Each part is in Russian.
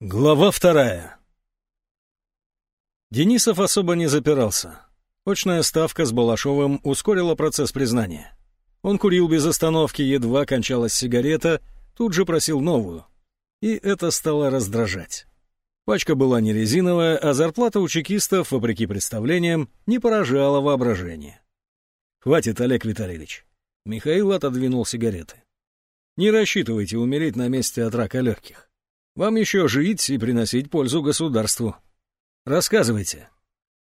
Глава вторая. Денисов особо не запирался. Очная ставка с Балашовым ускорила процесс признания. Он курил без остановки, едва кончалась сигарета, тут же просил новую. И это стало раздражать. Пачка была не резиновая, а зарплата у чекистов, вопреки представлениям, не поражала воображение. «Хватит, Олег Витальевич». Михаил отодвинул сигареты. «Не рассчитывайте умереть на месте от рака легких. Вам еще жить и приносить пользу государству. Рассказывайте.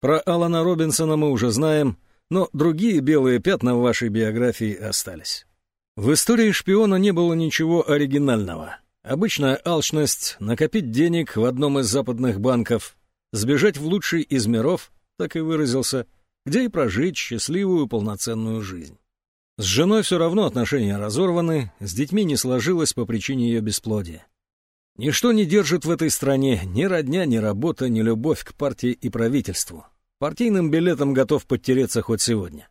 Про Алана Робинсона мы уже знаем, но другие белые пятна в вашей биографии остались. В истории шпиона не было ничего оригинального. Обычная алчность, накопить денег в одном из западных банков, сбежать в лучший из миров, так и выразился, где и прожить счастливую полноценную жизнь. С женой все равно отношения разорваны, с детьми не сложилось по причине ее бесплодия. Ничто не держит в этой стране ни родня, ни работа, ни любовь к партии и правительству. Партийным билетом готов подтереться хоть сегодня.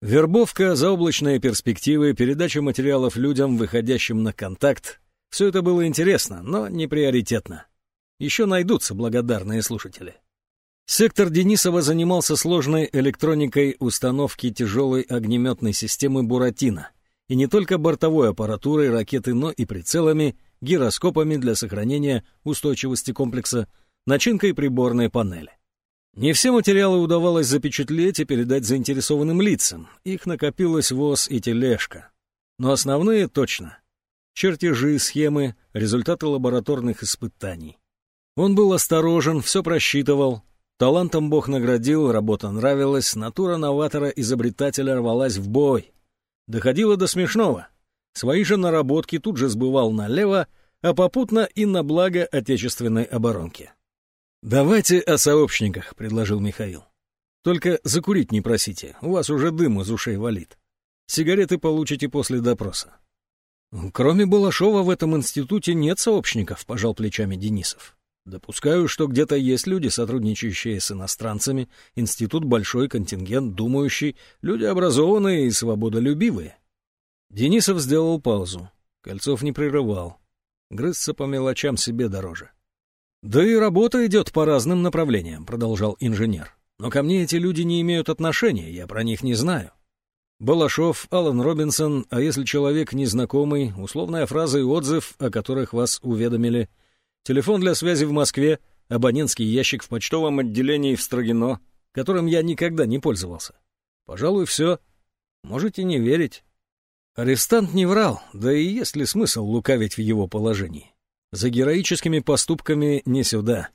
Вербовка, заоблачные перспективы, передача материалов людям, выходящим на контакт — все это было интересно, но не приоритетно. Еще найдутся благодарные слушатели. Сектор Денисова занимался сложной электроникой установки тяжелой огнеметной системы «Буратино», и не только бортовой аппаратурой ракеты, но и прицелами — гироскопами для сохранения устойчивости комплекса, начинкой приборной панели. Не все материалы удавалось запечатлеть и передать заинтересованным лицам, их накопилось ВОЗ и тележка. Но основные точно. Чертежи, схемы, результаты лабораторных испытаний. Он был осторожен, все просчитывал. Талантом Бог наградил, работа нравилась, натура новатора-изобретателя рвалась в бой. Доходило до смешного. Свои же наработки тут же сбывал налево, а попутно и на благо отечественной оборонки. «Давайте о сообщниках», — предложил Михаил. «Только закурить не просите, у вас уже дым из ушей валит. Сигареты получите после допроса». «Кроме Балашова в этом институте нет сообщников», — пожал плечами Денисов. «Допускаю, что где-то есть люди, сотрудничающие с иностранцами, институт большой, контингент, думающий, люди образованные и свободолюбивые. Денисов сделал паузу. Кольцов не прерывал. Грызться по мелочам себе дороже. «Да и работа идет по разным направлениям», — продолжал инженер. «Но ко мне эти люди не имеют отношения, я про них не знаю. Балашов, Алан Робинсон, а если человек незнакомый, условная фраза и отзыв, о которых вас уведомили, телефон для связи в Москве, абонентский ящик в почтовом отделении в Строгино, которым я никогда не пользовался. Пожалуй, все. Можете не верить, Арестант не врал, да и есть ли смысл лукавить в его положении? За героическими поступками не сюда.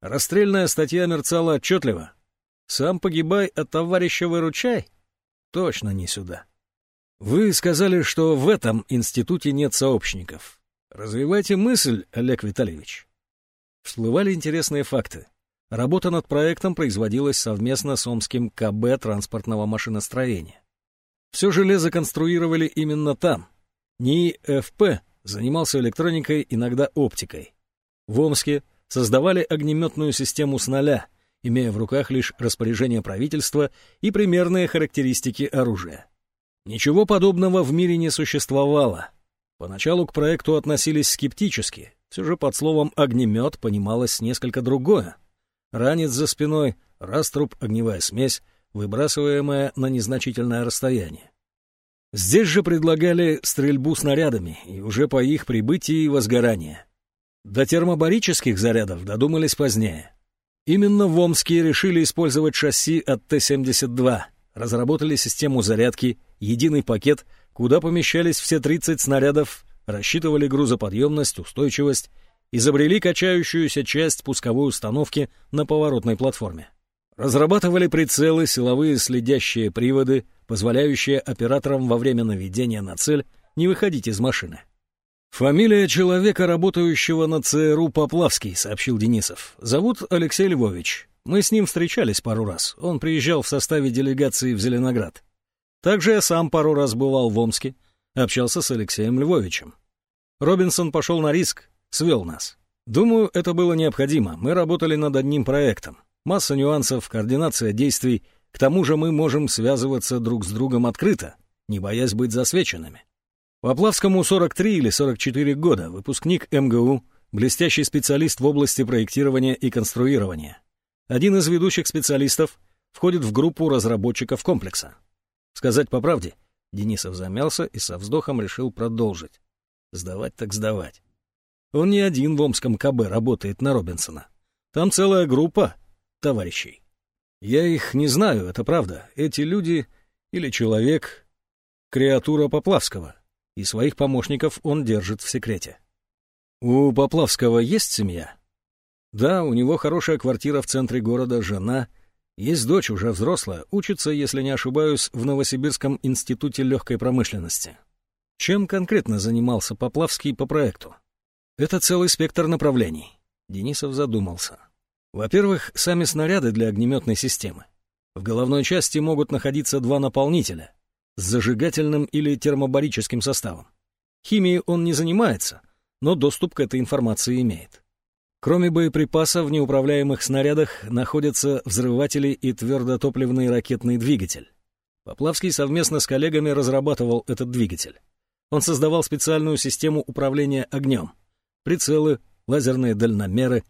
Расстрельная статья мерцала отчетливо. Сам погибай, а товарища выручай? Точно не сюда. Вы сказали, что в этом институте нет сообщников. Развивайте мысль, Олег Витальевич. Всплывали интересные факты. Работа над проектом производилась совместно с Омским КБ транспортного машиностроения. Все железо конструировали именно там. НИИ ФП занимался электроникой, иногда оптикой. В Омске создавали огнеметную систему с нуля, имея в руках лишь распоряжение правительства и примерные характеристики оружия. Ничего подобного в мире не существовало. Поначалу к проекту относились скептически, все же под словом «огнемет» понималось несколько другое. Ранец за спиной, раструб, огневая смесь — выбрасываемая на незначительное расстояние. Здесь же предлагали стрельбу снарядами, и уже по их прибытии возгорание. До термобарических зарядов додумались позднее. Именно в Омске решили использовать шасси от Т-72, разработали систему зарядки, единый пакет, куда помещались все 30 снарядов, рассчитывали грузоподъемность, устойчивость, изобрели качающуюся часть пусковой установки на поворотной платформе. Разрабатывали прицелы, силовые следящие приводы, позволяющие операторам во время наведения на цель не выходить из машины. «Фамилия человека, работающего на ЦРУ Поплавский», — сообщил Денисов. «Зовут Алексей Львович. Мы с ним встречались пару раз. Он приезжал в составе делегации в Зеленоград. Также я сам пару раз бывал в Омске, общался с Алексеем Львовичем. Робинсон пошел на риск, свел нас. Думаю, это было необходимо. Мы работали над одним проектом. Масса нюансов, координация действий. К тому же мы можем связываться друг с другом открыто, не боясь быть засвеченными. Поплавскому 43 или 44 года, выпускник МГУ, блестящий специалист в области проектирования и конструирования. Один из ведущих специалистов входит в группу разработчиков комплекса. Сказать по правде, Денисов замялся и со вздохом решил продолжить. Сдавать так сдавать. Он не один в Омском КБ работает на Робинсона. Там целая группа товарищей. Я их не знаю, это правда. Эти люди или человек — креатура Поплавского, и своих помощников он держит в секрете. У Поплавского есть семья? Да, у него хорошая квартира в центре города, жена. Есть дочь, уже взрослая, учится, если не ошибаюсь, в Новосибирском институте легкой промышленности. Чем конкретно занимался Поплавский по проекту? Это целый спектр направлений. Денисов задумался. Во-первых, сами снаряды для огнеметной системы. В головной части могут находиться два наполнителя с зажигательным или термобарическим составом. Химией он не занимается, но доступ к этой информации имеет. Кроме боеприпасов в неуправляемых снарядах находятся взрыватели и твердотопливный ракетный двигатель. Поплавский совместно с коллегами разрабатывал этот двигатель. Он создавал специальную систему управления огнем. Прицелы, лазерные дальномеры.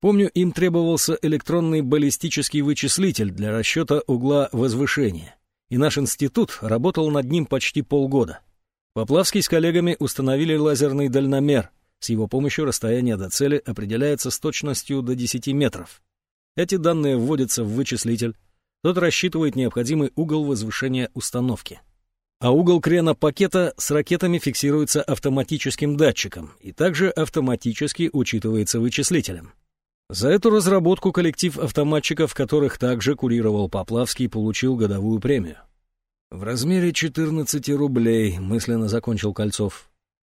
Помню, им требовался электронный баллистический вычислитель для расчета угла возвышения. И наш институт работал над ним почти полгода. Поплавский с коллегами установили лазерный дальномер. С его помощью расстояние до цели определяется с точностью до 10 метров. Эти данные вводятся в вычислитель. Тот рассчитывает необходимый угол возвышения установки а угол крена пакета с ракетами фиксируется автоматическим датчиком и также автоматически учитывается вычислителем. За эту разработку коллектив автоматчиков, которых также курировал Поплавский, получил годовую премию. «В размере 14 рублей», — мысленно закончил Кольцов.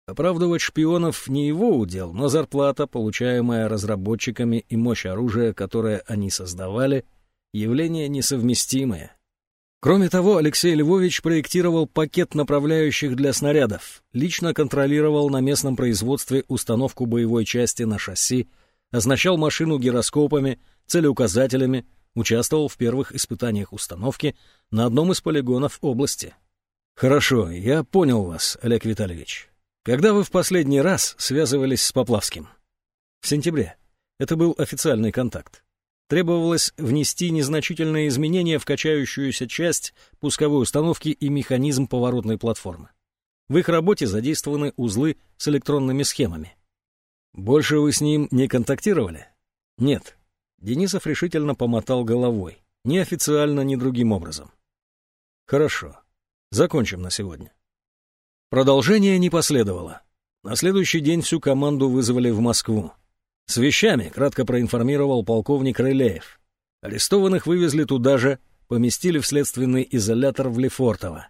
Оправдывать шпионов не его удел, но зарплата, получаемая разработчиками и мощь оружия, которое они создавали, явление несовместимое — Кроме того, Алексей Львович проектировал пакет направляющих для снарядов, лично контролировал на местном производстве установку боевой части на шасси, означал машину гироскопами, целеуказателями, участвовал в первых испытаниях установки на одном из полигонов области. «Хорошо, я понял вас, Олег Витальевич. Когда вы в последний раз связывались с Поплавским?» «В сентябре. Это был официальный контакт требовалось внести незначительные изменения в качающуюся часть пусковой установки и механизм поворотной платформы. В их работе задействованы узлы с электронными схемами. «Больше вы с ним не контактировали?» «Нет». Денисов решительно помотал головой. Ни официально, ни другим образом. «Хорошо. Закончим на сегодня». Продолжение не последовало. На следующий день всю команду вызвали в Москву. «С вещами», — кратко проинформировал полковник Рылеев. Арестованных вывезли туда же, поместили в следственный изолятор в Лефортово.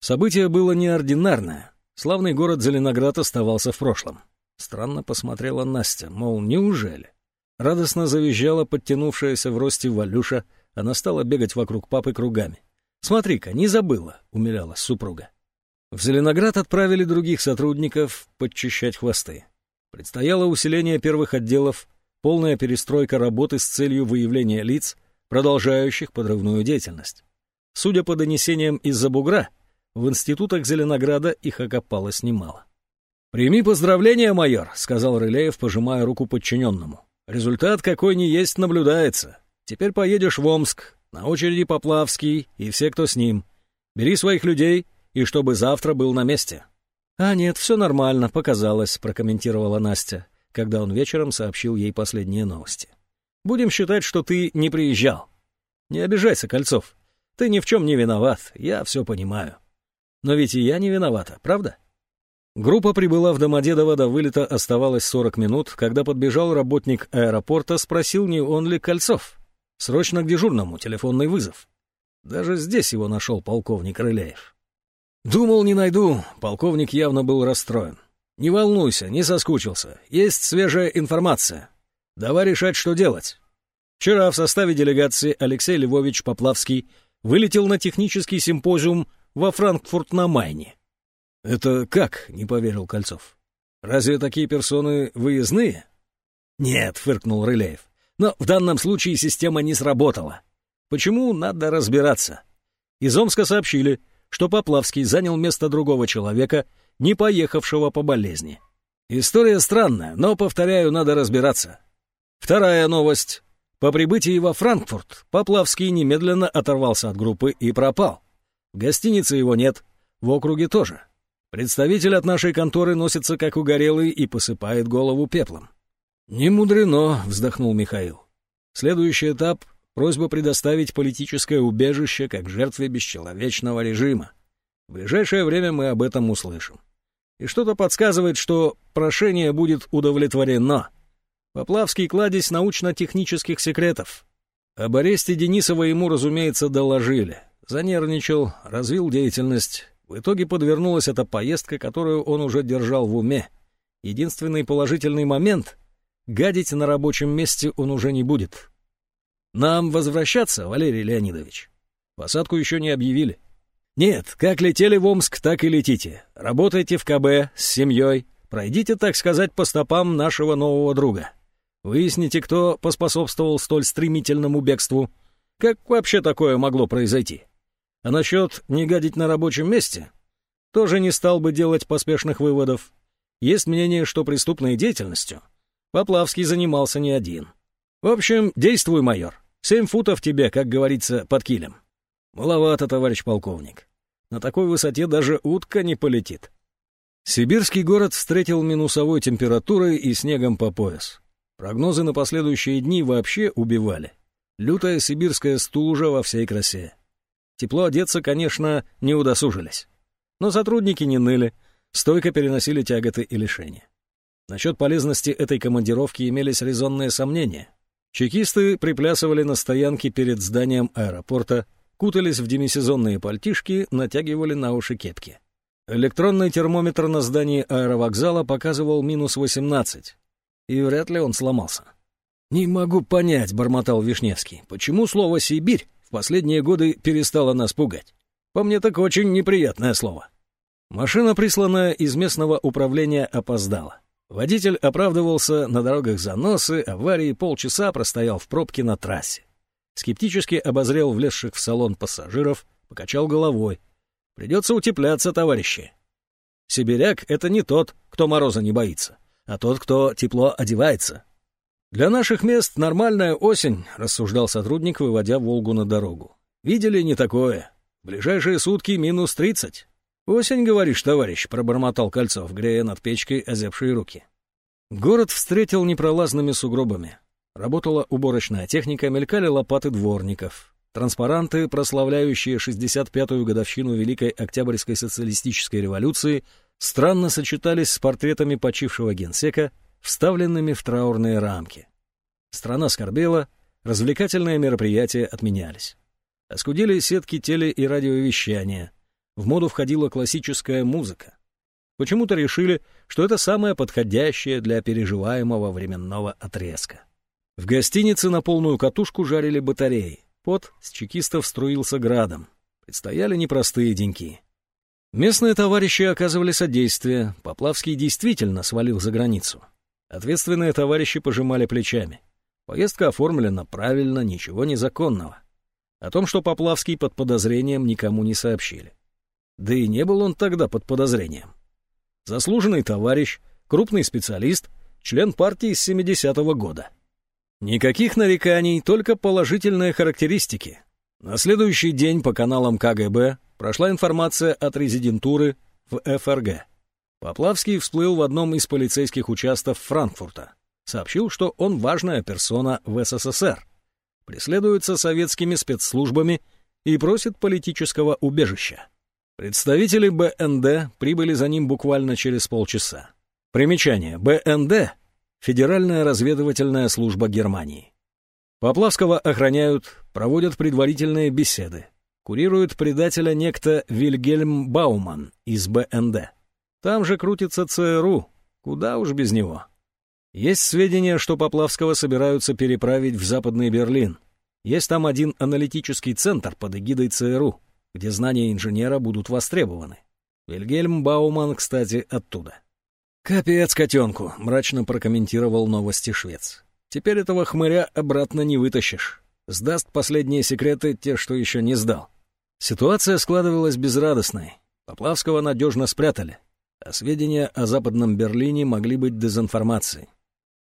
Событие было неординарное. Славный город Зеленоград оставался в прошлом. Странно посмотрела Настя, мол, неужели? Радостно завизжала подтянувшаяся в росте Валюша, она стала бегать вокруг папы кругами. «Смотри-ка, не забыла», — умилялась супруга. В Зеленоград отправили других сотрудников подчищать хвосты. Предстояло усиление первых отделов, полная перестройка работы с целью выявления лиц, продолжающих подрывную деятельность. Судя по донесениям из-за бугра, в институтах Зеленограда их окопалось немало. «Прими поздравления, майор», — сказал Рылеев, пожимая руку подчиненному. «Результат какой ни есть наблюдается. Теперь поедешь в Омск, на очереди Поплавский и все, кто с ним. Бери своих людей, и чтобы завтра был на месте». «А нет, все нормально, показалось», — прокомментировала Настя, когда он вечером сообщил ей последние новости. «Будем считать, что ты не приезжал. Не обижайся, Кольцов. Ты ни в чем не виноват, я все понимаю. Но ведь и я не виновата, правда?» Группа прибыла в Домодедово, до вылета оставалось 40 минут, когда подбежал работник аэропорта, спросил, не он ли Кольцов. Срочно к дежурному, телефонный вызов. Даже здесь его нашел полковник Рыляев. «Думал, не найду». Полковник явно был расстроен. «Не волнуйся, не соскучился. Есть свежая информация. Давай решать, что делать». Вчера в составе делегации Алексей Львович Поплавский вылетел на технический симпозиум во Франкфурт на Майне. «Это как?» — не поверил Кольцов. «Разве такие персоны выездные?» «Нет», — фыркнул Рылеев. «Но в данном случае система не сработала. Почему, надо разбираться». Из Омска сообщили — что Поплавский занял место другого человека, не поехавшего по болезни. История странная, но, повторяю, надо разбираться. Вторая новость. По прибытии во Франкфурт Поплавский немедленно оторвался от группы и пропал. В гостинице его нет, в округе тоже. Представитель от нашей конторы носится как угорелый и посыпает голову пеплом. «Не мудрено», — вздохнул Михаил. «Следующий этап — просьба предоставить политическое убежище как жертве бесчеловечного режима. В ближайшее время мы об этом услышим. И что-то подсказывает, что прошение будет удовлетворено. Поплавский кладезь научно-технических секретов. Об аресте Денисова ему, разумеется, доложили. Занервничал, развил деятельность, в итоге подвернулась эта поездка, которую он уже держал в уме. Единственный положительный момент — гадить на рабочем месте он уже не будет. «Нам возвращаться, Валерий Леонидович?» Посадку еще не объявили. «Нет, как летели в Омск, так и летите. Работайте в КБ, с семьей. Пройдите, так сказать, по стопам нашего нового друга. Выясните, кто поспособствовал столь стремительному бегству. Как вообще такое могло произойти?» А насчет не гадить на рабочем месте, тоже не стал бы делать поспешных выводов. Есть мнение, что преступной деятельностью Поплавский занимался не один. В общем, действуй, майор. Семь футов тебе, как говорится, под килем. Маловато, товарищ полковник. На такой высоте даже утка не полетит. Сибирский город встретил минусовой температурой и снегом по пояс. Прогнозы на последующие дни вообще убивали. Лютая сибирская стужа во всей красе. Тепло одеться, конечно, не удосужились. Но сотрудники не ныли, стойко переносили тяготы и лишения. Насчет полезности этой командировки имелись резонные сомнения. Чекисты приплясывали на стоянке перед зданием аэропорта, кутались в демисезонные пальтишки, натягивали на уши кепки. Электронный термометр на здании аэровокзала показывал минус 18, и вряд ли он сломался. «Не могу понять», — бормотал Вишневский, — «почему слово «Сибирь» в последние годы перестало нас пугать. По мне так очень неприятное слово. Машина, присланная из местного управления, опоздала. Водитель оправдывался на дорогах заносы, аварии, полчаса простоял в пробке на трассе. Скептически обозрел влезших в салон пассажиров, покачал головой. «Придется утепляться, товарищи. Сибиряк — это не тот, кто мороза не боится, а тот, кто тепло одевается. «Для наших мест нормальная осень», — рассуждал сотрудник, выводя «Волгу» на дорогу. «Видели не такое. Ближайшие сутки минус тридцать». «Осень, говоришь, товарищ», — пробормотал Кольцов, грея над печкой озябшие руки. Город встретил непролазными сугробами. Работала уборочная техника, мелькали лопаты дворников. Транспаранты, прославляющие 65-ю годовщину Великой Октябрьской социалистической революции, странно сочетались с портретами почившего генсека — вставленными в траурные рамки. Страна скорбела, развлекательные мероприятия отменялись. Оскудели сетки теле- и радиовещания. В моду входила классическая музыка. Почему-то решили, что это самое подходящее для переживаемого временного отрезка. В гостинице на полную катушку жарили батареи. Пот с чекистов струился градом. Предстояли непростые деньки. Местные товарищи оказывали содействие. Поплавский действительно свалил за границу. Ответственные товарищи пожимали плечами. Поездка оформлена правильно, ничего незаконного. О том, что Поплавский под подозрением, никому не сообщили. Да и не был он тогда под подозрением. Заслуженный товарищ, крупный специалист, член партии с 70-го года. Никаких нареканий, только положительные характеристики. На следующий день по каналам КГБ прошла информация от резидентуры в ФРГ. Поплавский всплыл в одном из полицейских участков Франкфурта. Сообщил, что он важная персона в СССР, преследуется советскими спецслужбами и просит политического убежища. Представители БНД прибыли за ним буквально через полчаса. Примечание. БНД — Федеральная разведывательная служба Германии. Поплавского охраняют, проводят предварительные беседы. Курирует предателя некто Вильгельм Бауман из БНД. Там же крутится ЦРУ. Куда уж без него. Есть сведения, что Поплавского собираются переправить в Западный Берлин. Есть там один аналитический центр под эгидой ЦРУ, где знания инженера будут востребованы. Вильгельм Бауман, кстати, оттуда. «Капец котенку», — мрачно прокомментировал новости швец. «Теперь этого хмыря обратно не вытащишь. Сдаст последние секреты те, что еще не сдал». Ситуация складывалась безрадостной. Поплавского надежно спрятали. А сведения о Западном Берлине могли быть дезинформацией.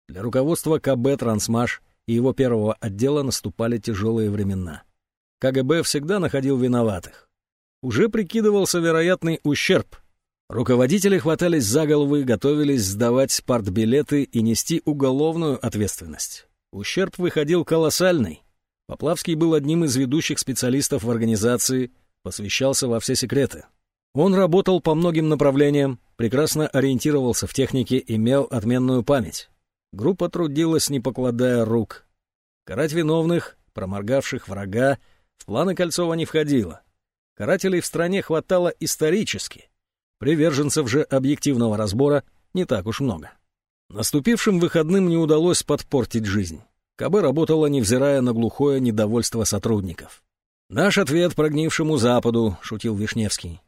Для руководства КБ «Трансмаш» и его первого отдела наступали тяжелые времена. КГБ всегда находил виноватых. Уже прикидывался вероятный ущерб. Руководители хватались за головы, готовились сдавать партбилеты и нести уголовную ответственность. Ущерб выходил колоссальный. Поплавский был одним из ведущих специалистов в организации, посвящался во все секреты. Он работал по многим направлениям, прекрасно ориентировался в технике, имел отменную память. Группа трудилась, не покладая рук. Карать виновных, проморгавших врага, в планы Кольцова не входило. Карателей в стране хватало исторически. Приверженцев же объективного разбора не так уж много. Наступившим выходным не удалось подпортить жизнь. КБ работала, невзирая на глухое недовольство сотрудников. «Наш ответ прогнившему Западу», — шутил Вишневский.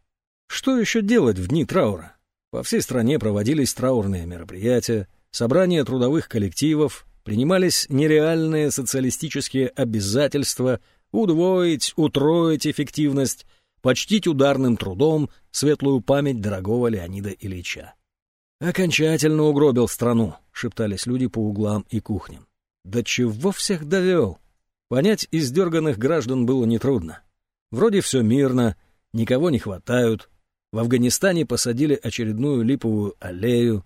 Что еще делать в дни траура? По всей стране проводились траурные мероприятия, собрания трудовых коллективов, принимались нереальные социалистические обязательства удвоить, утроить эффективность, почтить ударным трудом светлую память дорогого Леонида Ильича. «Окончательно угробил страну», — шептались люди по углам и кухням. «Да чего всех довел?» Понять издерганных граждан было нетрудно. Вроде все мирно, никого не хватают. В Афганистане посадили очередную липовую аллею.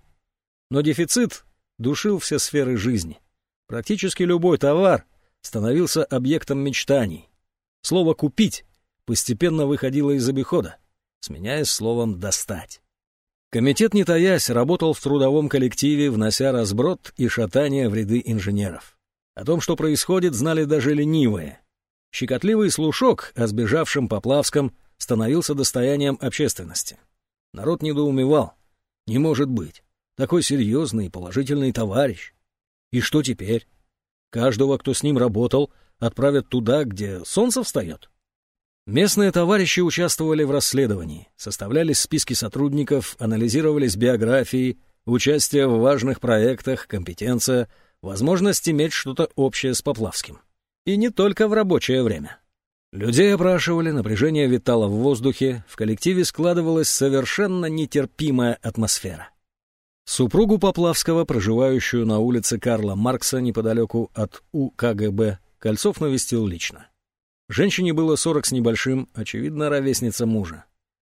Но дефицит душил все сферы жизни. Практически любой товар становился объектом мечтаний. Слово «купить» постепенно выходило из обихода, сменяясь словом «достать». Комитет, не таясь, работал в трудовом коллективе, внося разброд и шатание в ряды инженеров. О том, что происходит, знали даже ленивые. Щекотливый слушок о сбежавшем Поплавском становился достоянием общественности. Народ недоумевал. Не может быть. Такой серьезный и положительный товарищ. И что теперь? Каждого, кто с ним работал, отправят туда, где солнце встает? Местные товарищи участвовали в расследовании, составлялись списки сотрудников, анализировались биографии, участие в важных проектах, компетенция — возможность иметь что-то общее с Поплавским. И не только в рабочее время. Людей опрашивали, напряжение витало в воздухе, в коллективе складывалась совершенно нетерпимая атмосфера. Супругу Поплавского, проживающую на улице Карла Маркса неподалеку от УКГБ, Кольцов навестил лично. Женщине было сорок с небольшим, очевидно, ровесница мужа.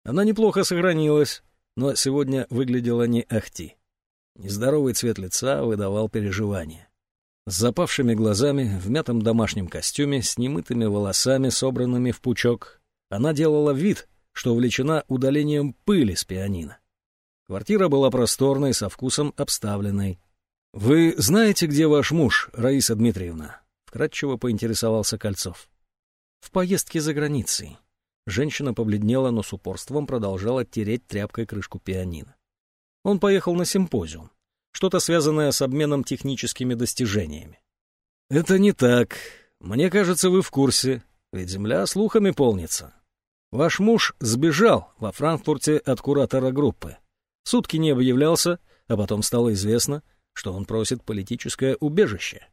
Она неплохо сохранилась, но сегодня выглядела не ахти. Нездоровый цвет лица выдавал переживания. С запавшими глазами, в мятом домашнем костюме, с немытыми волосами, собранными в пучок, она делала вид, что увлечена удалением пыли с пианино. Квартира была просторной, со вкусом обставленной. «Вы знаете, где ваш муж, Раиса Дмитриевна?» — вкратчиво поинтересовался Кольцов. «В поездке за границей». Женщина побледнела, но с упорством продолжала тереть тряпкой крышку пианино. Он поехал на симпозиум, что-то связанное с обменом техническими достижениями. «Это не так. Мне кажется, вы в курсе, ведь земля слухами полнится. Ваш муж сбежал во Франкфурте от куратора группы. Сутки не объявлялся, а потом стало известно, что он просит политическое убежище».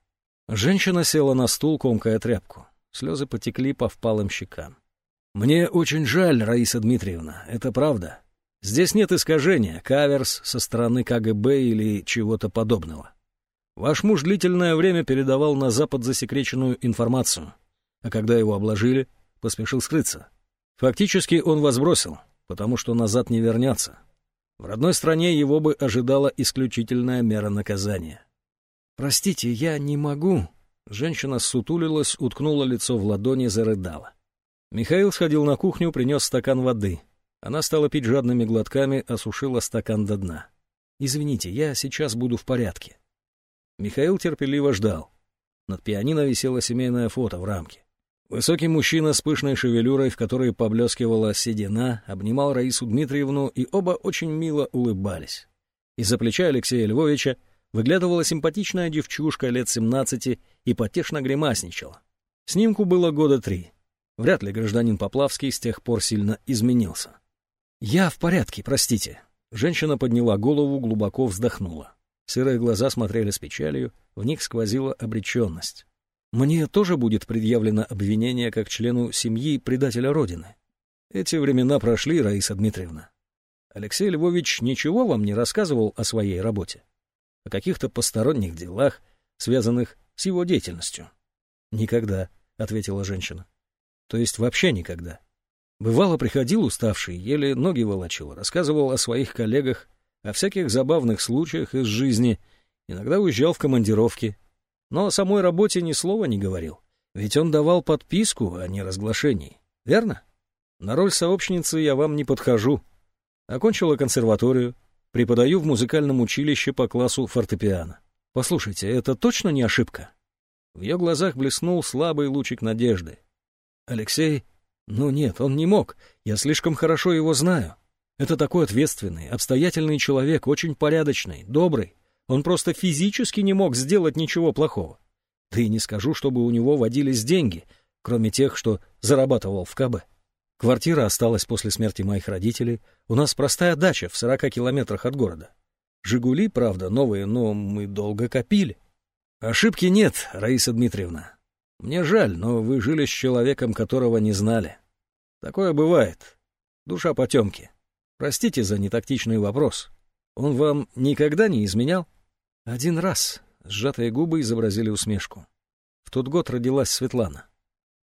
Женщина села на стул, комкая тряпку. Слезы потекли по впалым щекам. «Мне очень жаль, Раиса Дмитриевна, это правда. Здесь нет искажения, каверс со стороны КГБ или чего-то подобного. Ваш муж длительное время передавал на Запад засекреченную информацию, а когда его обложили, поспешил скрыться. Фактически он вас бросил, потому что назад не вернется. В родной стране его бы ожидала исключительная мера наказания. «Простите, я не могу». Женщина сутулилась, уткнула лицо в ладони, зарыдала. Михаил сходил на кухню, принес стакан воды — она стала пить жадными глотками, осушила стакан до дна. «Извините, я сейчас буду в порядке». Михаил терпеливо ждал. Над пианино висело семейное фото в рамке. Высокий мужчина с пышной шевелюрой, в которой поблескивала седина, обнимал Раису Дмитриевну, и оба очень мило улыбались. Из-за плеча Алексея Львовича выглядывала симпатичная девчушка лет семнадцати и потешно гримасничала. Снимку было года три. Вряд ли гражданин Поплавский с тех пор сильно изменился. «Я в порядке, простите». Женщина подняла голову, глубоко вздохнула. Сырые глаза смотрели с печалью, в них сквозила обреченность. «Мне тоже будет предъявлено обвинение как члену семьи предателя Родины. Эти времена прошли, Раиса Дмитриевна. Алексей Львович ничего вам не рассказывал о своей работе? О каких-то посторонних делах, связанных с его деятельностью? Никогда, — ответила женщина. То есть вообще никогда. Бывало, приходил уставший, еле ноги волочил, рассказывал о своих коллегах, о всяких забавных случаях из жизни, иногда уезжал в командировки. Но о самой работе ни слова не говорил. Ведь он давал подписку, а не разглашение. Верно? На роль сообщницы я вам не подхожу. Окончила консерваторию, преподаю в музыкальном училище по классу фортепиано. Послушайте, это точно не ошибка? В ее глазах блеснул слабый лучик надежды. Алексей... Ну нет, он не мог. Я слишком хорошо его знаю. Это такой ответственный, обстоятельный человек, очень порядочный, добрый. Он просто физически не мог сделать ничего плохого. Да и не скажу, чтобы у него водились деньги, кроме тех, что зарабатывал в КБ. Квартира осталась после смерти моих родителей. У нас простая дача в 40 километрах от города. «Жигули», правда, новые, но мы долго копили. Ошибки нет, Раиса Дмитриевна. Мне жаль, но вы жили с человеком, которого не знали. Такое бывает. Душа потемки. Простите за нетактичный вопрос. Он вам никогда не изменял? Один раз. Сжатые губы изобразили усмешку. В тот год родилась Светлана.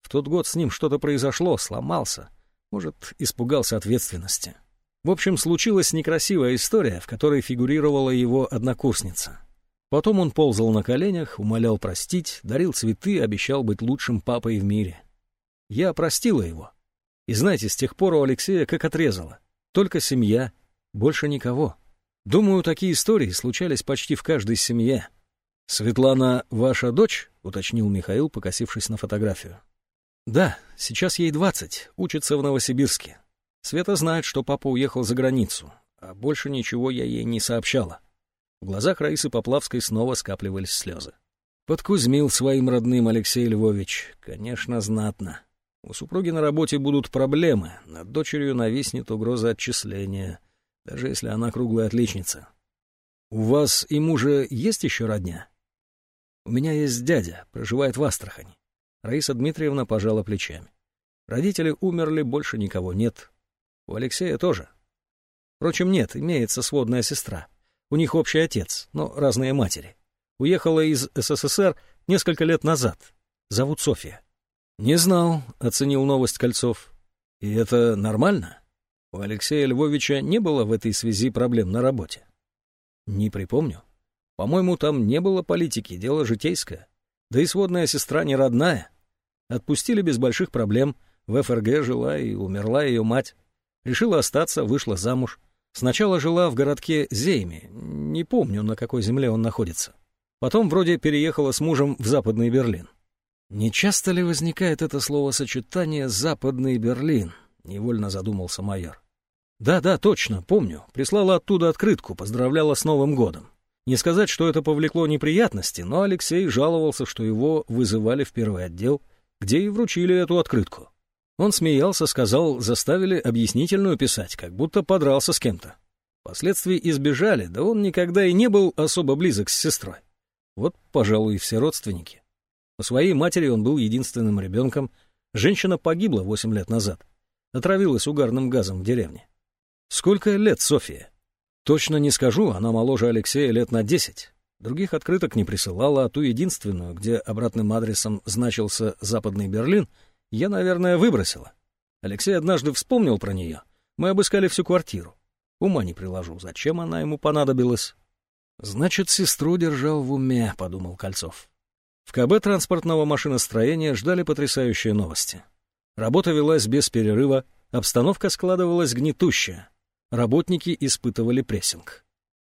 В тот год с ним что-то произошло, сломался. Может, испугался ответственности. В общем, случилась некрасивая история, в которой фигурировала его однокурсница. Потом он ползал на коленях, умолял простить, дарил цветы, обещал быть лучшим папой в мире. Я простила его. И знаете, с тех пор у Алексея как отрезало. Только семья, больше никого. Думаю, такие истории случались почти в каждой семье. «Светлана ваша дочь?» — уточнил Михаил, покосившись на фотографию. «Да, сейчас ей двадцать, учится в Новосибирске. Света знает, что папа уехал за границу, а больше ничего я ей не сообщала». В глазах Раисы Поплавской снова скапливались слезы. Подкузмил своим родным Алексей Львович. Конечно, знатно. У супруги на работе будут проблемы, над дочерью нависнет угроза отчисления, даже если она круглая отличница. «У вас и мужа есть еще родня?» «У меня есть дядя, проживает в Астрахани». Раиса Дмитриевна пожала плечами. «Родители умерли, больше никого нет. У Алексея тоже. Впрочем, нет, имеется сводная сестра. У них общий отец, но разные матери. Уехала из СССР несколько лет назад. Зовут Софья. «Не знал», — оценил новость Кольцов. «И это нормально?» У Алексея Львовича не было в этой связи проблем на работе. «Не припомню. По-моему, там не было политики, дело житейское. Да и сводная сестра не родная. Отпустили без больших проблем. В ФРГ жила и умерла ее мать. Решила остаться, вышла замуж. Сначала жила в городке Зейме, не помню, на какой земле он находится. Потом вроде переехала с мужем в Западный Берлин. Не часто ли возникает это словосочетание «Западный Берлин»? Невольно задумался майор. Да-да, точно, помню. Прислала оттуда открытку, поздравляла с Новым годом. Не сказать, что это повлекло неприятности, но Алексей жаловался, что его вызывали в первый отдел, где и вручили эту открытку. Он смеялся, сказал, заставили объяснительную писать, как будто подрался с кем-то. Последствий избежали, да он никогда и не был особо близок с сестрой. Вот, пожалуй, и все родственники. По своей матери он был единственным ребенком. Женщина погибла восемь лет назад. Отравилась угарным газом в деревне. Сколько лет София? Точно не скажу, она моложе Алексея лет на десять. Других открыток не присылала, а ту единственную, где обратным адресом значился Западный Берлин — я, наверное, выбросила. Алексей однажды вспомнил про нее. Мы обыскали всю квартиру. Ума не приложу, зачем она ему понадобилась. Значит, сестру держал в уме, — подумал Кольцов. В КБ транспортного машиностроения ждали потрясающие новости. Работа велась без перерыва, обстановка складывалась гнетущая. Работники испытывали прессинг.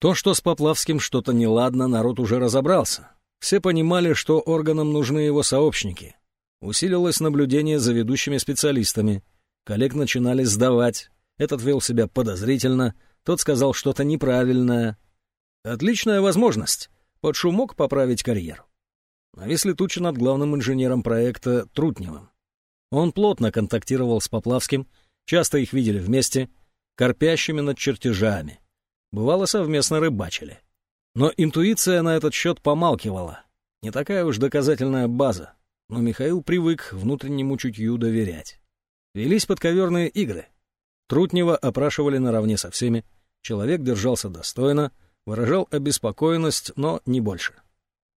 То, что с Поплавским что-то неладно, народ уже разобрался. Все понимали, что органам нужны его сообщники. Усилилось наблюдение за ведущими специалистами. Коллег начинали сдавать. Этот вел себя подозрительно, тот сказал что-то неправильное. Отличная возможность под шумок поправить карьеру. Нависли тучи над главным инженером проекта Трутневым. Он плотно контактировал с Поплавским, часто их видели вместе, корпящими над чертежами. Бывало, совместно рыбачили. Но интуиция на этот счет помалкивала. Не такая уж доказательная база но Михаил привык внутреннему чутью доверять. Велись подковерные игры. Трутнева опрашивали наравне со всеми. Человек держался достойно, выражал обеспокоенность, но не больше.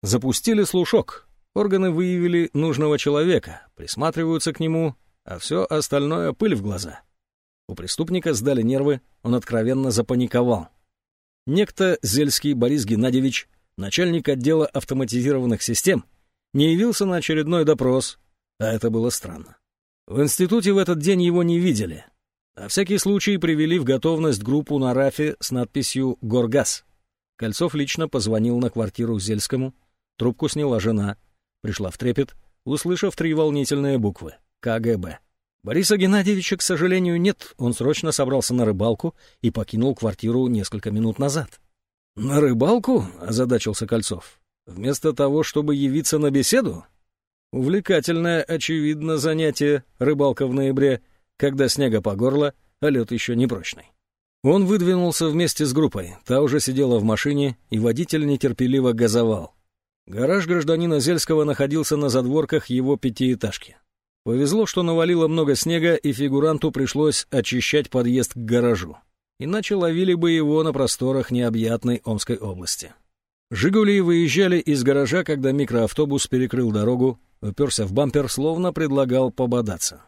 Запустили слушок. Органы выявили нужного человека, присматриваются к нему, а все остальное — пыль в глаза. У преступника сдали нервы, он откровенно запаниковал. Некто Зельский Борис Геннадьевич, начальник отдела автоматизированных систем, не явился на очередной допрос, а это было странно. В институте в этот день его не видели. На всякий случай привели в готовность группу на рафе с надписью «Горгаз». Кольцов лично позвонил на квартиру Зельскому, трубку сняла жена, пришла в трепет, услышав три волнительные буквы — КГБ. Бориса Геннадьевича, к сожалению, нет, он срочно собрался на рыбалку и покинул квартиру несколько минут назад. «На рыбалку?» — озадачился Кольцов. «Вместо того, чтобы явиться на беседу?» Увлекательное, очевидно, занятие рыбалка в ноябре, когда снега по горло, а лед еще не прочный. Он выдвинулся вместе с группой, та уже сидела в машине, и водитель нетерпеливо газовал. Гараж гражданина Зельского находился на задворках его пятиэтажки. Повезло, что навалило много снега, и фигуранту пришлось очищать подъезд к гаражу. Иначе ловили бы его на просторах необъятной Омской области. «Жигули» выезжали из гаража, когда микроавтобус перекрыл дорогу, уперся в бампер, словно предлагал пободаться.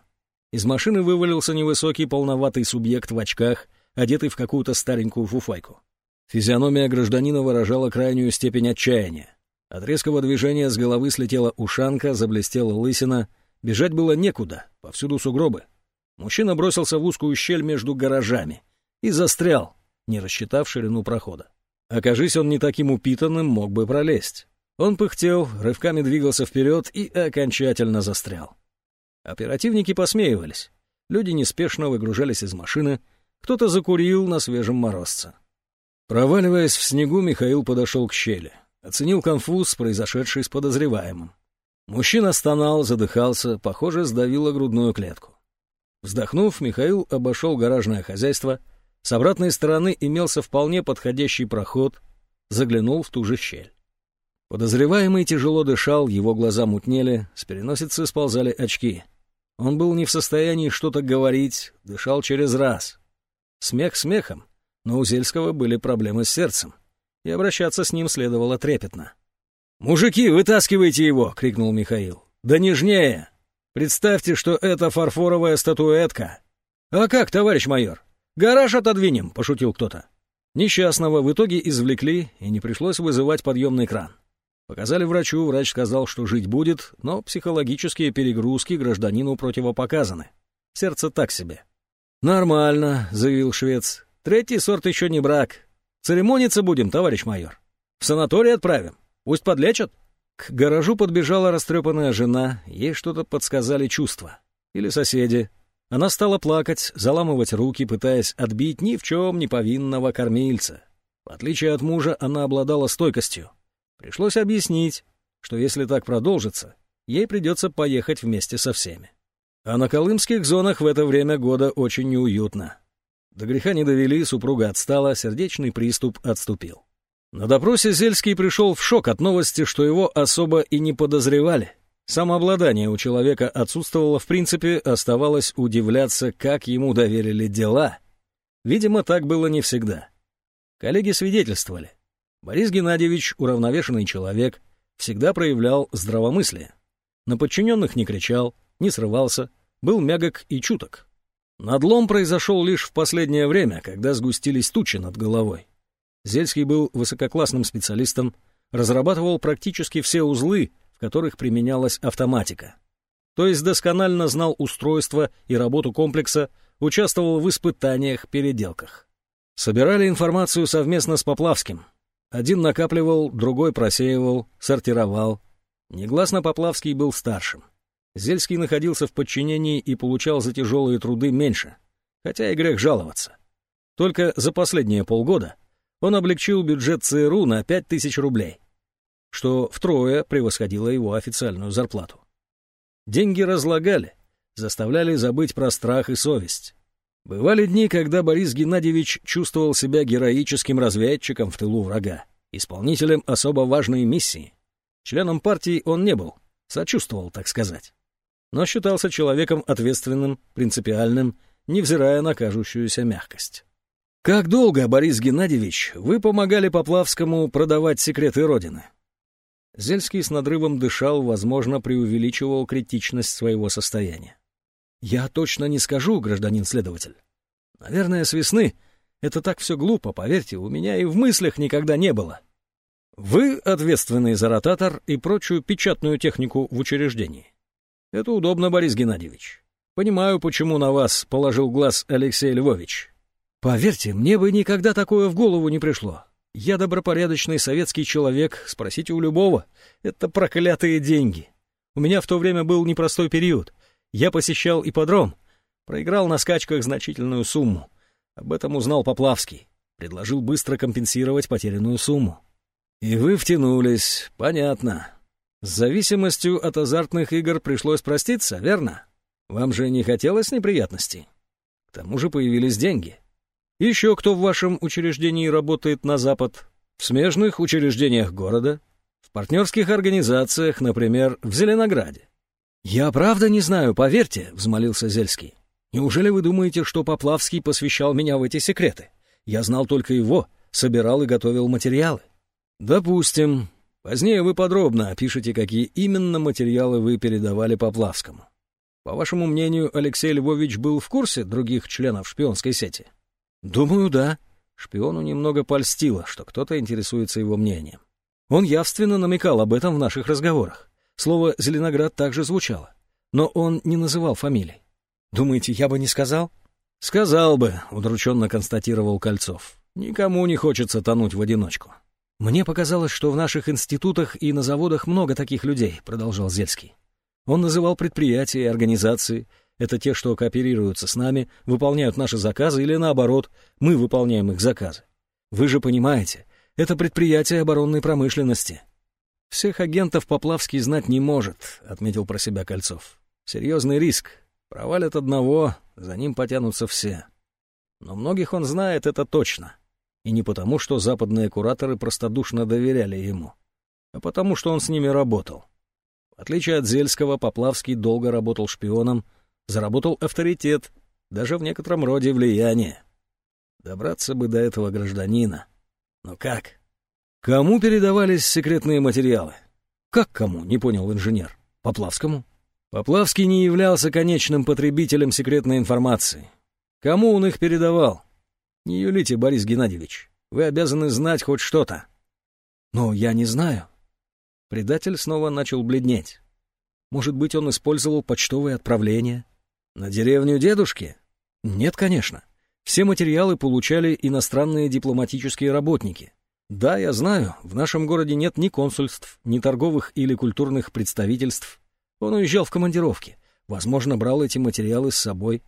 Из машины вывалился невысокий полноватый субъект в очках, одетый в какую-то старенькую фуфайку. Физиономия гражданина выражала крайнюю степень отчаяния. От резкого движения с головы слетела ушанка, заблестела лысина. Бежать было некуда, повсюду сугробы. Мужчина бросился в узкую щель между гаражами и застрял, не рассчитав ширину прохода. Окажись он не таким упитанным, мог бы пролезть. Он пыхтел, рывками двигался вперед и окончательно застрял. Оперативники посмеивались. Люди неспешно выгружались из машины, кто-то закурил на свежем морозце. Проваливаясь в снегу, Михаил подошел к щели. Оценил конфуз, произошедший с подозреваемым. Мужчина стонал, задыхался, похоже, сдавило грудную клетку. Вздохнув, Михаил обошел гаражное хозяйство. С обратной стороны имелся вполне подходящий проход, заглянул в ту же щель. Подозреваемый тяжело дышал, его глаза мутнели, с переносицы сползали очки. Он был не в состоянии что-то говорить, дышал через раз. Смех смехом, но у Зельского были проблемы с сердцем, и обращаться с ним следовало трепетно. «Мужики, вытаскивайте его!» — крикнул Михаил. «Да нежнее! Представьте, что это фарфоровая статуэтка!» «А как, товарищ майор? Гараж отодвинем!» — пошутил кто-то. Несчастного в итоге извлекли, и не пришлось вызывать подъемный кран. Показали врачу, врач сказал, что жить будет, но психологические перегрузки гражданину противопоказаны. Сердце так себе. «Нормально», — заявил швец. «Третий сорт еще не брак. Церемониться будем, товарищ майор. В санаторий отправим. Пусть подлечат». К гаражу подбежала растрепанная жена, ей что-то подсказали чувства. Или соседи. Она стала плакать, заламывать руки, пытаясь отбить ни в чем не повинного кормильца. В отличие от мужа, она обладала стойкостью. Пришлось объяснить, что если так продолжится, ей придется поехать вместе со всеми. А на колымских зонах в это время года очень неуютно. До греха не довели, супруга отстала, сердечный приступ отступил. На допросе Зельский пришел в шок от новости, что его особо и не подозревали. Самообладание у человека отсутствовало в принципе, оставалось удивляться, как ему доверили дела. Видимо, так было не всегда. Коллеги свидетельствовали. Борис Геннадьевич, уравновешенный человек, всегда проявлял здравомыслие. На подчиненных не кричал, не срывался, был мягок и чуток. Надлом произошел лишь в последнее время, когда сгустились тучи над головой. Зельский был высококлассным специалистом, разрабатывал практически все узлы, в которых применялась автоматика. То есть досконально знал устройство и работу комплекса, участвовал в испытаниях, переделках. Собирали информацию совместно с Поплавским, один накапливал, другой просеивал, сортировал. Негласно Поплавский был старшим. Зельский находился в подчинении и получал за тяжелые труды меньше, хотя и грех жаловаться. Только за последние полгода он облегчил бюджет ЦРУ на 5000 рублей, что втрое превосходило его официальную зарплату. Деньги разлагали, заставляли забыть про страх и совесть. Бывали дни, когда Борис Геннадьевич чувствовал себя героическим разведчиком в тылу врага, исполнителем особо важной миссии. Членом партии он не был, сочувствовал, так сказать. Но считался человеком ответственным, принципиальным, невзирая на кажущуюся мягкость. «Как долго, Борис Геннадьевич, вы помогали Поплавскому продавать секреты Родины?» Зельский с надрывом дышал, возможно, преувеличивал критичность своего состояния. «Я точно не скажу, гражданин следователь. Наверное, с весны. Это так все глупо, поверьте, у меня и в мыслях никогда не было. Вы ответственный за ротатор и прочую печатную технику в учреждении. Это удобно, Борис Геннадьевич. Понимаю, почему на вас положил глаз Алексей Львович. Поверьте, мне бы никогда такое в голову не пришло. Я добропорядочный советский человек, спросите у любого. Это проклятые деньги. У меня в то время был непростой период. Я посещал ипподром, проиграл на скачках значительную сумму. Об этом узнал Поплавский. Предложил быстро компенсировать потерянную сумму. И вы втянулись, понятно. С зависимостью от азартных игр пришлось проститься, верно? Вам же не хотелось неприятностей? К тому же появились деньги. Еще кто в вашем учреждении работает на Запад? В смежных учреждениях города? В партнерских организациях, например, в Зеленограде? «Я правда не знаю, поверьте», — взмолился Зельский. «Неужели вы думаете, что Поплавский посвящал меня в эти секреты? Я знал только его, собирал и готовил материалы». «Допустим. Позднее вы подробно опишете, какие именно материалы вы передавали Поплавскому. По вашему мнению, Алексей Львович был в курсе других членов шпионской сети?» «Думаю, да». Шпиону немного польстило, что кто-то интересуется его мнением. Он явственно намекал об этом в наших разговорах. Слово «Зеленоград» также звучало, но он не называл фамилий. «Думаете, я бы не сказал?» «Сказал бы», — удрученно констатировал Кольцов. «Никому не хочется тонуть в одиночку». «Мне показалось, что в наших институтах и на заводах много таких людей», — продолжал Зельский. Он называл предприятия и организации, это те, что кооперируются с нами, выполняют наши заказы или наоборот, мы выполняем их заказы. Вы же понимаете, это предприятие оборонной промышленности. Всех агентов Поплавский знать не может, отметил про себя Кольцов. Серьезный риск. Провалят одного, за ним потянутся все. Но многих он знает, это точно. И не потому, что западные кураторы простодушно доверяли ему, а потому, что он с ними работал. В отличие от Зельского, Поплавский долго работал шпионом, заработал авторитет, даже в некотором роде влияние. Добраться бы до этого гражданина. Но как? Кому передавались секретные материалы? Как кому, не понял инженер. Поплавскому? Поплавский не являлся конечным потребителем секретной информации. Кому он их передавал? Не юлите, Борис Геннадьевич. Вы обязаны знать хоть что-то. Но я не знаю. Предатель снова начал бледнеть. Может быть, он использовал почтовые отправления? На деревню дедушки? Нет, конечно. Все материалы получали иностранные дипломатические работники. Да, я знаю, в нашем городе нет ни консульств, ни торговых или культурных представительств. Он уезжал в командировки. Возможно, брал эти материалы с собой.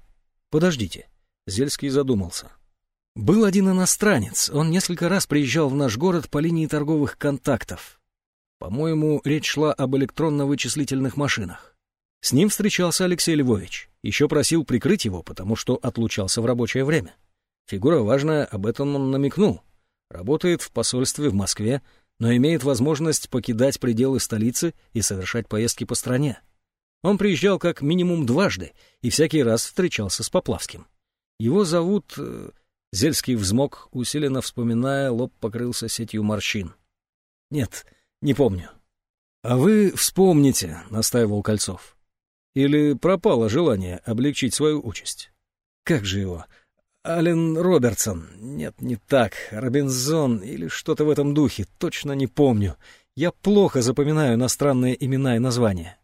Подождите. Зельский задумался. Был один иностранец. Он несколько раз приезжал в наш город по линии торговых контактов. По-моему, речь шла об электронно-вычислительных машинах. С ним встречался Алексей Львович. Еще просил прикрыть его, потому что отлучался в рабочее время. Фигура важная, об этом он намекнул. Работает в посольстве в Москве, но имеет возможность покидать пределы столицы и совершать поездки по стране. Он приезжал как минимум дважды и всякий раз встречался с Поплавским. Его зовут... Э, Зельский взмок, усиленно вспоминая, лоб покрылся сетью морщин. «Нет, не помню». «А вы вспомните», — настаивал Кольцов. Или пропало желание облегчить свою участь? Как же его? Ален Робертсон. Нет, не так. Робинзон или что-то в этом духе. Точно не помню. Я плохо запоминаю иностранные имена и названия.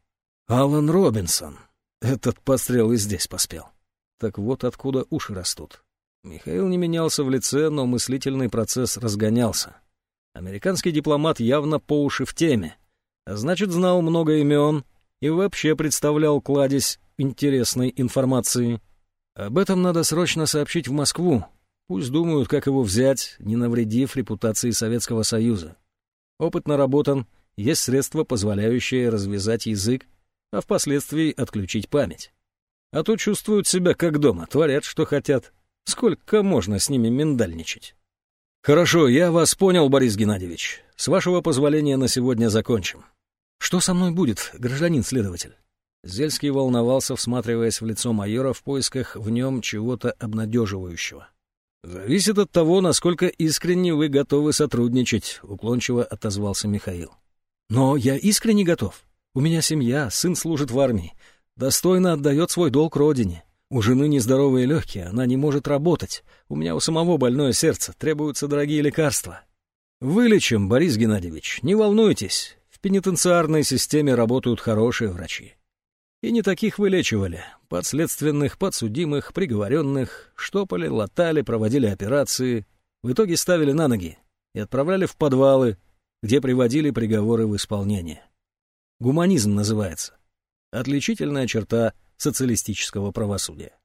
Алан Робинсон. Этот пострел и здесь поспел. Так вот откуда уши растут. Михаил не менялся в лице, но мыслительный процесс разгонялся. Американский дипломат явно по уши в теме. А значит, знал много имен, и вообще представлял кладезь интересной информации. Об этом надо срочно сообщить в Москву. Пусть думают, как его взять, не навредив репутации Советского Союза. Опыт наработан, есть средства, позволяющие развязать язык, а впоследствии отключить память. А то чувствуют себя как дома, творят, что хотят. Сколько можно с ними миндальничать? Хорошо, я вас понял, Борис Геннадьевич. С вашего позволения на сегодня закончим. Что со мной будет, гражданин следователь? Зельский волновался, всматриваясь в лицо майора в поисках в нем чего-то обнадеживающего. «Зависит от того, насколько искренне вы готовы сотрудничать», — уклончиво отозвался Михаил. «Но я искренне готов. У меня семья, сын служит в армии. Достойно отдает свой долг родине. У жены нездоровые легкие, она не может работать. У меня у самого больное сердце, требуются дорогие лекарства. Вылечим, Борис Геннадьевич, не волнуйтесь. Пенитенциарной системе работают хорошие врачи. И не таких вылечивали. Подследственных, подсудимых, приговоренных, штопали, латали, проводили операции. В итоге ставили на ноги и отправляли в подвалы, где приводили приговоры в исполнение. Гуманизм называется. Отличительная черта социалистического правосудия.